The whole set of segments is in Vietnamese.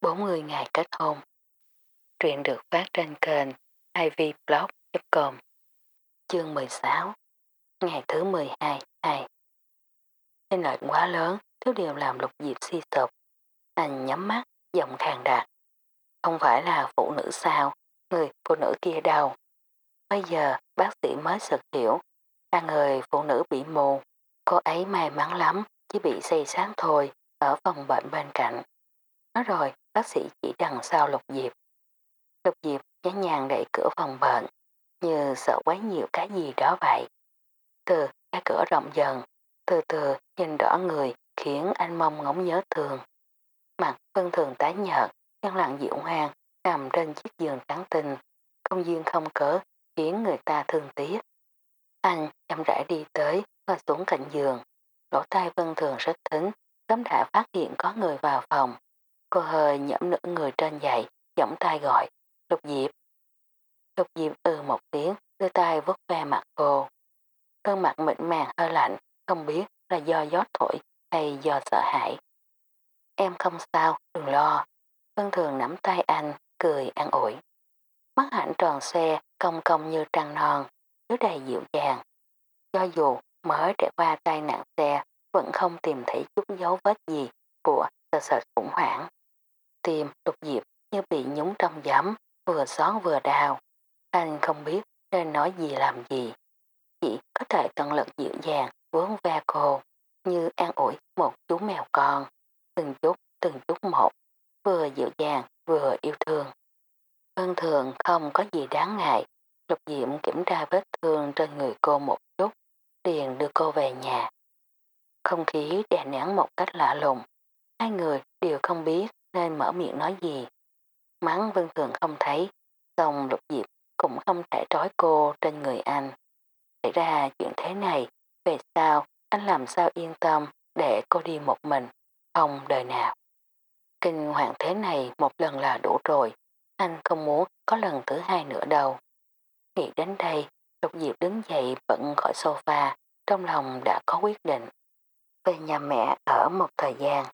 40 ngày kết hôn. Truyện được phát trên kênh ivblog.com Chương 16 Ngày thứ 12 2 Tên lợi quá lớn, thiếu điều làm lục diệp si sụp. Anh nhắm mắt, giọng khàn đạt. Không phải là phụ nữ sao, người phụ nữ kia đâu. Bây giờ bác sĩ mới sực hiểu, là người phụ nữ bị mù. Cô ấy may mắn lắm, chỉ bị xây sáng thôi, ở phòng bệnh bên cạnh. Nói rồi, bác sĩ chỉ đằng sau lục diệp. Lục diệp nhẹ nhàng đẩy cửa phòng bệnh, như sợ quá nhiều cái gì đó vậy. Từ cái cửa rộng dần, từ từ nhìn rõ người khiến anh mong ngóng nhớ thường. Mặt vân thường tái nhợt, nhân lặng dịu hoang, nằm trên chiếc giường trắng tinh, không duyên không cớ, khiến người ta thương tiếc. Anh chậm rãi đi tới, và xuống cạnh giường. Lỗ tai vân thường rất thính, sớm đã phát hiện có người vào phòng. Cô hơi nhẫm nửa người trên dậy, giọng tay gọi, lục diệp. Lục diệp ừ một tiếng, đưa tay vuốt ve mặt cô. Cơn mặt mịn màng hơi lạnh, không biết là do gió thổi hay do sợ hãi. Em không sao, đừng lo. Vân thường nắm tay anh, cười an ủi. Mắt hạnh tròn xe, cong cong như trăng non, chứa đầy dịu dàng. Cho dù mới trải qua tai nạn xe, vẫn không tìm thấy chút dấu vết gì của sợ sợ khủng hoảng. Tim lục diệp như bị nhúng trong giấm, vừa xón vừa đau. Anh không biết nên nói gì làm gì. Chỉ có thể tận lực dịu dàng vốn ve cô, như an ủi một chú mèo con. Từng chút, từng chút một, vừa dịu dàng, vừa yêu thương. Vân thường không có gì đáng ngại, lục diệm kiểm tra vết thương trên người cô một chút, liền đưa cô về nhà. Không khí đè nén một cách lạ lùng, hai người đều không biết nên mở miệng nói gì. Mắng Vân Thường không thấy, xong lục diệp cũng không thể trói cô trên người anh. Xảy ra chuyện thế này, về sau anh làm sao yên tâm để cô đi một mình, không đời nào. Kinh hoàng thế này một lần là đủ rồi, anh không muốn có lần thứ hai nữa đâu. Nghĩ đến đây, Lục Diệp đứng dậy bận khỏi sofa, trong lòng đã có quyết định. Về nhà mẹ ở một thời gian,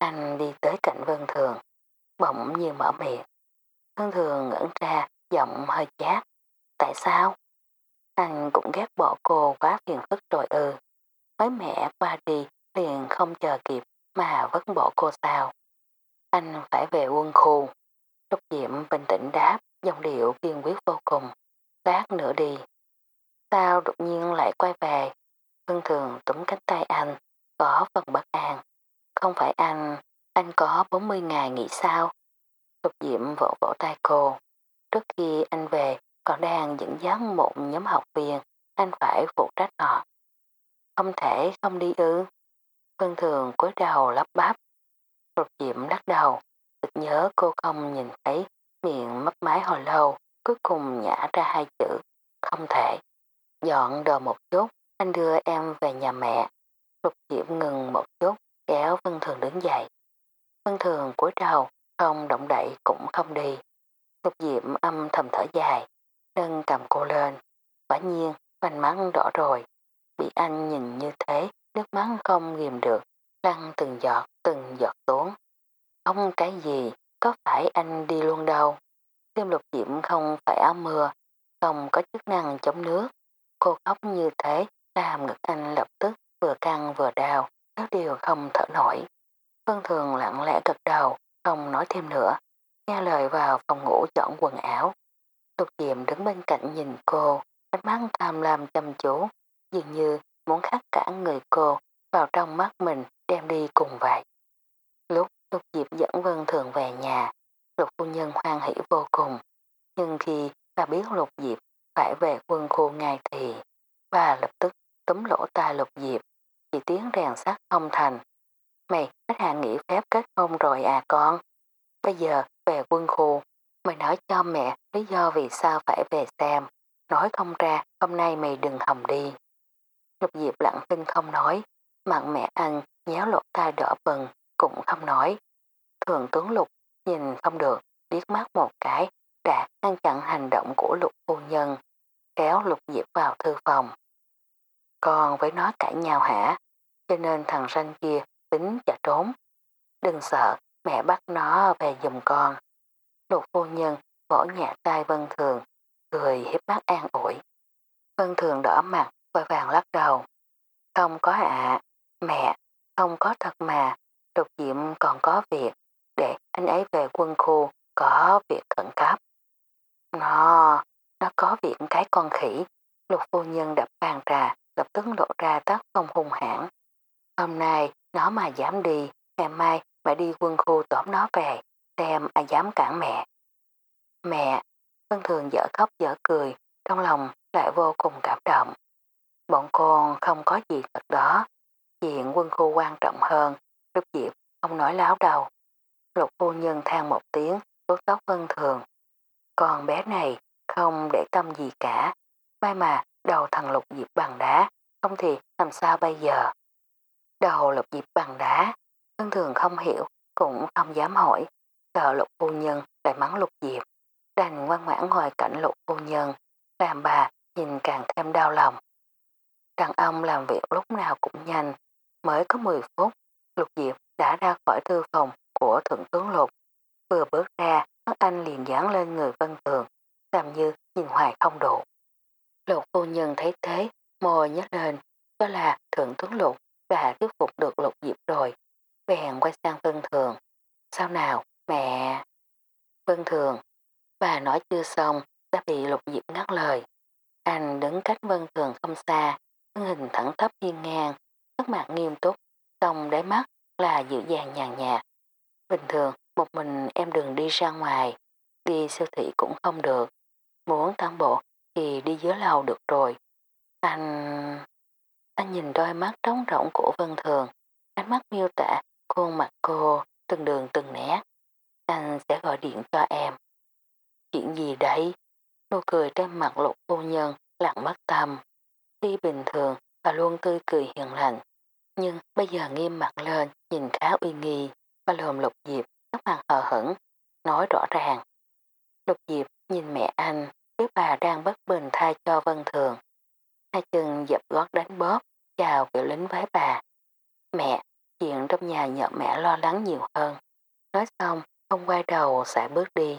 anh đi tới cạnh Vân Thường, bỗng như mở miệng. Vân Thường ngẩn ra, giọng hơi chát. Tại sao? Anh cũng ghét bỏ cô quá phiền phức rồi ư. Mới mẹ qua đi liền không chờ kịp mà vứt bỏ cô sao. Anh phải về quân khu. Lúc diệm bình tĩnh đáp, dòng điệu kiên quyết vô cùng. Lát nữa đi. Sao đột nhiên lại quay về? Vân thường túm cánh tay anh, có phần bất an. Không phải anh, anh có 40 ngày nghỉ sao? Lục Diệm vỗ vỗ tay cô. Trước khi anh về, còn đang dẫn dắt một nhóm học viên, anh phải phụ trách họ. Không thể không đi ư. Vân thường cúi đầu lắp bắp. Lục Diệm lắc đầu, thực nhớ cô không nhìn thấy, miệng mất máy hồi lâu, cuối cùng nhả ra hai chữ, không thể. Dọn đồ một chút, anh đưa em về nhà mẹ. Lục Diệm ngừng một chút, kéo Vân Thường đứng dậy. Vân Thường cúi đầu, không động đậy cũng không đi. Lục Diệm âm thầm thở dài, nâng cầm cô lên. Quả nhiên, vành mắt đỏ rồi. Bị anh nhìn như thế, nước mắt không ghiềm được, lăn từng giọt, từng giọt xuống. Không cái gì, có phải anh đi luôn đâu. tiêm lục diệm không phải áo mưa, không có chức năng chống nước. Cô khóc như thế, làm ngực anh lập tức vừa căng vừa đau, các điều không thở nổi. Vân Thường lặng lẽ gật đầu, không nói thêm nữa, nghe lời vào phòng ngủ chọn quần áo. Lục Diệm đứng bên cạnh nhìn cô, ánh mắt tham lam chăm chú, dường như muốn khắc cả người cô vào trong mắt mình đem đi cùng vậy. Lúc Lục Diệp dẫn Vân Thường về nhà, Lục phu nhân hoan hỷ vô cùng, nhưng khi bà biết Lục Diệp phải về quân khu ngay thì bà lập tức túm lỗ tai Lục Diệp, thì tiếng rèn sắt không thành. Mày hết hạn nghỉ phép kết hôn rồi à con? Bây giờ về quân khu, mày nói cho mẹ lý do vì sao phải về xem. Nói không ra, hôm nay mày đừng hòng đi. Lục Diệp lặng thinh không nói, mặn mẹ anh nhéo lỗ tai đỏ bừng, cũng không nói. Thường tướng Lục nhìn không được, liếc mắt một cái, đã ngăn chặn hành động của Lục phu nhân, kéo Lục Diệp vào thư phòng. Còn với nó cãi nhau hả? Cho nên thằng ranh kia tính chả trốn. Đừng sợ, mẹ bắt nó về giùm con. Lục phu nhân vỗ nhẹ tay Vân Thường, cười hiếp mắt an ủi. Vân Thường đỏ mặt, vội vàng lắc đầu. Không có ạ, mẹ, không có thật mà, lục diệm còn có việc, để anh ấy về quân khu, có việc khẩn cấp. Nó, nó có việc cái con khỉ, lục phu nhân đập bàn trà, lập tức lộ ra tác phong hùng hãn. Hôm nay, nó mà dám đi, ngày mai mẹ đi quân khu tóm nó về, xem ai dám cản mẹ. Mẹ, Vân Thường dở khóc dở cười, trong lòng lại vô cùng cảm động. Bọn con không có gì thật đó, chuyện quân khu quan trọng hơn, lúc diệp không nói láo đâu. Lục phu nhân than một tiếng, tốt tóc Vân Thường. Con bé này không để tâm gì cả, may mà đầu thằng lục diệp bằng đá, không thì làm sao bây giờ. Đầu lục diệp bằng đá, Vân Thường không hiểu, cũng không dám hỏi, sợ lục phu nhân lại mắng lục diệp đành ngoan ngoãn ngồi cạnh lục phu nhân, làm bà nhìn càng thêm đau lòng. Đàn ông làm việc lúc nào cũng nhanh, mới có 10 phút, lục diệp đã ra khỏi thư phòng của thượng tướng lục. Vừa bước ra, các anh liền dán lên người vân thường, làm như nhìn hoài không đủ. Lục phu nhân thấy thế, môi nhếch lên, đó là thượng tướng lục đã thuyết phục được lục diệp rồi. Bèn quay sang vân thường. Sao nào, mẹ? Vân thường, Bà nói chưa xong, đã bị lục diệp ngắt lời. Anh đứng cách vân thường không xa, thân hình thẳng thấp hiên ngang, sắc mặt nghiêm túc, trong đáy mắt là dịu dàng nhàn nhạt. Bình thường, một mình em đừng đi ra ngoài, đi siêu thị cũng không được. Muốn tăng bộ thì đi dưới lầu được rồi. Anh... Anh nhìn đôi mắt trống rỗng của Vân Thường, ánh mắt miêu tả khuôn mặt cô từng đường từng nét. Anh sẽ gọi điện cho em. Chuyện gì đấy? Nụ cười trên mặt lục phu nhân lặng mất tâm. Tuy bình thường và luôn tươi cười hiền lành. Nhưng bây giờ nghiêm mặt lên nhìn khá uy nghi. và lồm lục diệp các mặt hờ hững. Nói rõ ràng. Lục diệp nhìn mẹ anh biết bà đang bất bình thay cho vân thường. Hai chân dập gót đánh bóp chào kiểu lính với bà. Mẹ, chuyện trong nhà nhờ nhiều hơn. Nói xong, không quay đầu sẽ bước đi.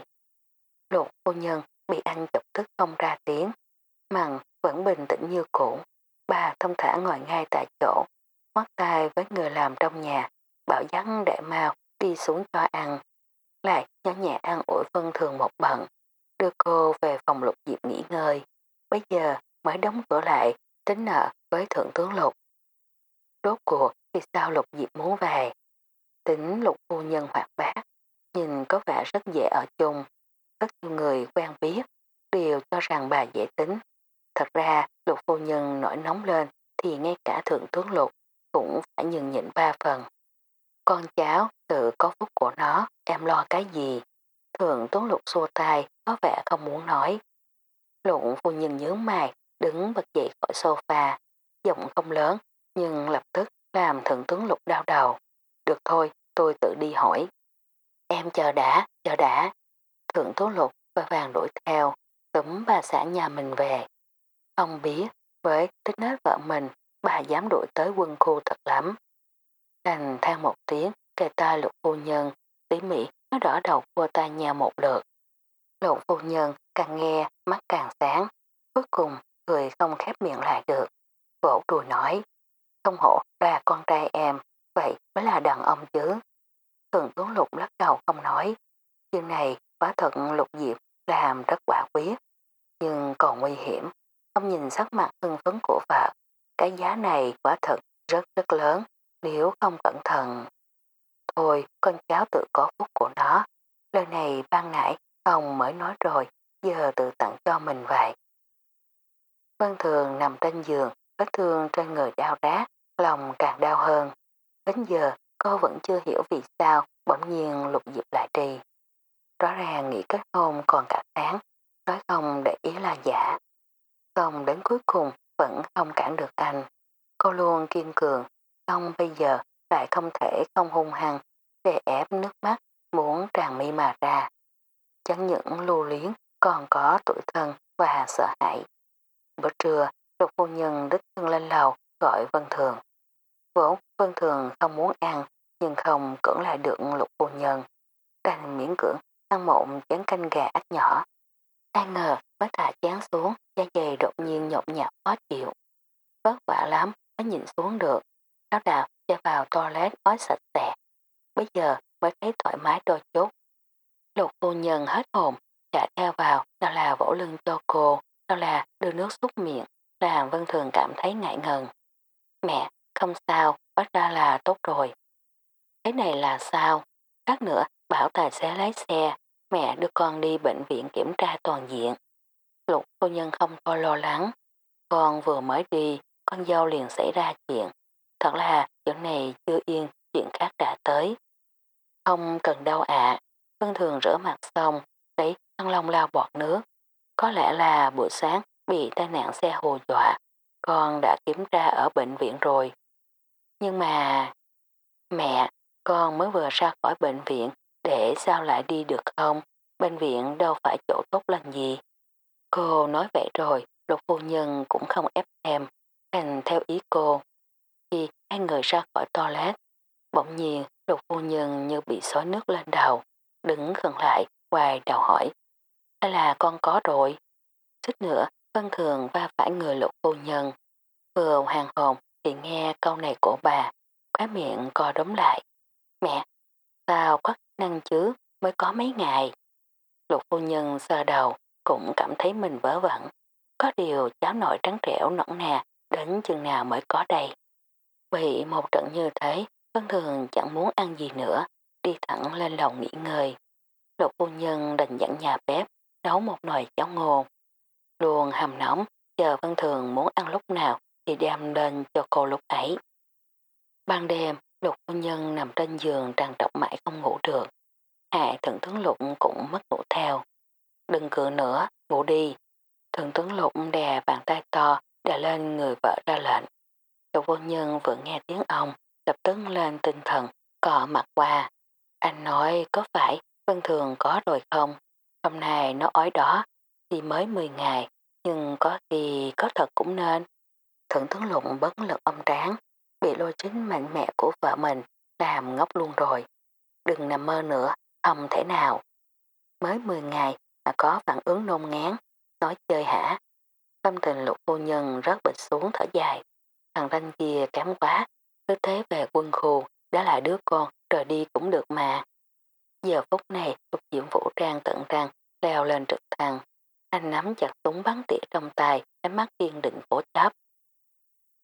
Lục cô nhân bị anh chọc tức không ra tiếng, mặn vẫn bình tĩnh như cũ. Bà thông thả ngồi ngay tại chỗ, mắt tay với người làm trong nhà, bảo dắn để mau đi xuống cho ăn. Lại nhỏ nhẹ ăn ủi phân thường một bận, đưa cô về phòng lục diệp nghỉ ngơi. Bây giờ mới đóng cửa lại, tính nợ với thượng tướng lục. Rốt cuộc vì sao lục diệp muốn về? Tính lục phu nhân hoạt bát, nhìn có vẻ rất dễ ở chung, rất nhiều người quen biết đều cho rằng bà dễ tính. Thật ra lục phu nhân nổi nóng lên thì ngay cả thượng tướng lục cũng phải nhường nhịn ba phần. Con cháu tự có phúc của nó, em lo cái gì? Thượng tướng lục xua tay, có vẻ không muốn nói. Lục phu nhân nhớ mày, đứng bật dậy khỏi sofa, giọng không lớn, nhưng lập tức làm thượng tướng lục đau đầu. Được thôi, tôi tự đi hỏi. Em chờ đã, chờ đã, Thượng Tố Lục và vàng đuổi theo, túm bà xã nhà mình về. Ông biết, với tính nết vợ mình, bà dám đuổi tới quân khu thật lắm. Đành than một tiếng, kề tay lục phu nhân, tỉ mỉ nó đỏ đầu cô ta nhà một lượt. Lục phu nhân càng nghe, mắt càng sáng, cuối cùng người không khép miệng lại được. Vỗ đùi nói, không hổ ra con trai em, vậy mới là đàn ông chứ. Thường tuấn lục lắc đầu không nói, chuyện này quá thật lục diệp làm rất quả quyết, nhưng còn nguy hiểm. Ông nhìn sắc mặt hưng phấn của vợ, cái giá này quả thật rất rất lớn, nếu không cẩn thận. Thôi, con cháu tự có phúc của nó. Lời này ban nãy ông mới nói rồi, giờ tự tặng cho mình vậy. Vân Thường nằm trên giường, vết thương trên người đau rát, lòng càng đau hơn. Đến giờ, cô vẫn chưa hiểu vì sao bỗng nhiên lục diệp lại trì. Rõ ràng nghĩ kết hôn còn cả tháng, nói không để ý là giả. Xong đến cuối cùng vẫn không cản được anh. Cô luôn kiên cường, xong bây giờ lại không thể không hung hăng để ép nước mắt muốn tràn mi mà ra. Chẳng những lưu luyến còn có tuổi thân và sợ hãi. Bữa trưa, lục phu nhân đích thân lên lầu gọi Vân Thường. Vốn Vân Thường không muốn ăn nhưng không cưỡng lại được lục phu nhân đành miễn cưỡng ăn một chén canh gà ác nhỏ. Ai ngờ mới thả chán xuống, da dày đột nhiên nhộn nhạt khó chịu. Vất vả lắm mới nhìn xuống được. Áo đào cho vào toilet ói sạch sẽ. Bây giờ mới thấy thoải mái đôi chút. Lục phu nhân hết hồn, chạy theo vào, đó là vỗ lưng cho cô, đó là đưa nước xúc miệng, làm Vân Thường cảm thấy ngại ngần. Mẹ, không sao, bắt ra là tốt rồi. Thế này là sao? Khác nữa, bảo tài xế lái xe, mẹ đưa con đi bệnh viện kiểm tra toàn diện. Lục cô nhân không thôi lo lắng. Con vừa mới đi, con dâu liền xảy ra chuyện. Thật là chuyện này chưa yên, chuyện khác đã tới. Không cần đâu ạ. Vân thường rửa mặt xong, thấy thăng long lao bọt nước. Có lẽ là buổi sáng bị tai nạn xe hồ dọa. Con đã kiểm tra ở bệnh viện rồi. Nhưng mà... Mẹ, con mới vừa ra khỏi bệnh viện để sao lại đi được không? Bệnh viện đâu phải chỗ tốt lành gì. Cô nói vậy rồi, lục phu nhân cũng không ép em, thành theo ý cô. Khi hai người ra khỏi toilet, bỗng nhiên lục phu nhân như bị xói nước lên đầu, đứng gần lại, quay đầu hỏi. Hay là con có rồi? Xích nữa, Vân Thường va phải người lục phu nhân. Vừa hàng hồn thì nghe câu này của bà, khóa miệng co đống lại. Mẹ, sao có năng chứ, mới có mấy ngày. Lục phu nhân sơ đầu, cũng cảm thấy mình vớ vẩn. Có điều cháu nội trắng trẻo nõn nà, đến chừng nào mới có đây. Bị một trận như thế, Vân Thường chẳng muốn ăn gì nữa, đi thẳng lên lầu nghỉ ngơi. Lục phu nhân đành dẫn nhà bếp, nấu một nồi cháo ngô. Luôn hầm nóng, chờ Vân Thường muốn ăn lúc nào thì đem lên cho cô lúc ấy. Ban đêm, lục phu nhân nằm trên giường tràn trọc mãi không ngủ được. Hạ thượng tướng lục cũng mất ngủ theo. Đừng cựa nữa, ngủ đi. Thượng tướng lục đè bàn tay to đè lên người vợ ra lệnh. Lục phu nhân vừa nghe tiếng ông, lập tức lên tinh thần, cọ mặt qua. Anh nói có phải Vân Thường có rồi không? Hôm nay nó ói đó, thì mới 10 ngày, nhưng có khi có thật cũng nên. Thượng tướng lục bấn lực ông tráng, bị lôi chính mạnh mẽ của vợ mình làm ngốc luôn rồi. Đừng nằm mơ nữa, không thể nào. Mới 10 ngày mà có phản ứng nôn ngán, nói chơi hả? Tâm tình lục phu nhân rất bệnh xuống thở dài. Thằng ranh kia kém quá, cứ thế về quân khu, đã là đứa con, rồi đi cũng được mà. Giờ phút này, lục diễm vũ trang tận răng, leo lên trực thăng. Anh nắm chặt súng bắn tỉa trong tay, ánh mắt kiên định cố chấp.